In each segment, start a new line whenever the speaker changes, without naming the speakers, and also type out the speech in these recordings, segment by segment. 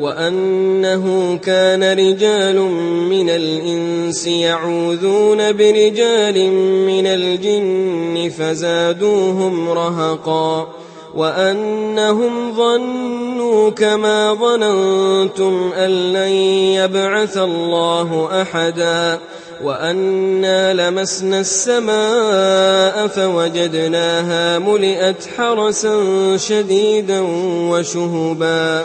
وأنه كان رجال من الإنس يعوذون برجال من الجن فزادوهم رهقا وأنهم ظنوا كما ظننتم أن لن يبعث الله أحدا وانا لمسنا السماء فوجدناها ملئت حرسا شديدا وشهبا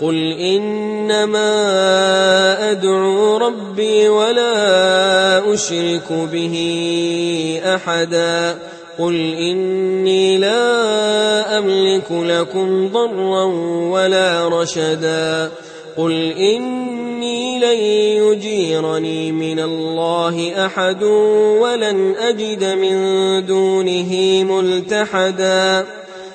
قل إنما أدعو ربي ولا أشرك به أحدا قل إني لا أملك لكم ضرا ولا رشدا قل إني لن يجيرني من الله أحد ولن أجد من دونه ملتحدا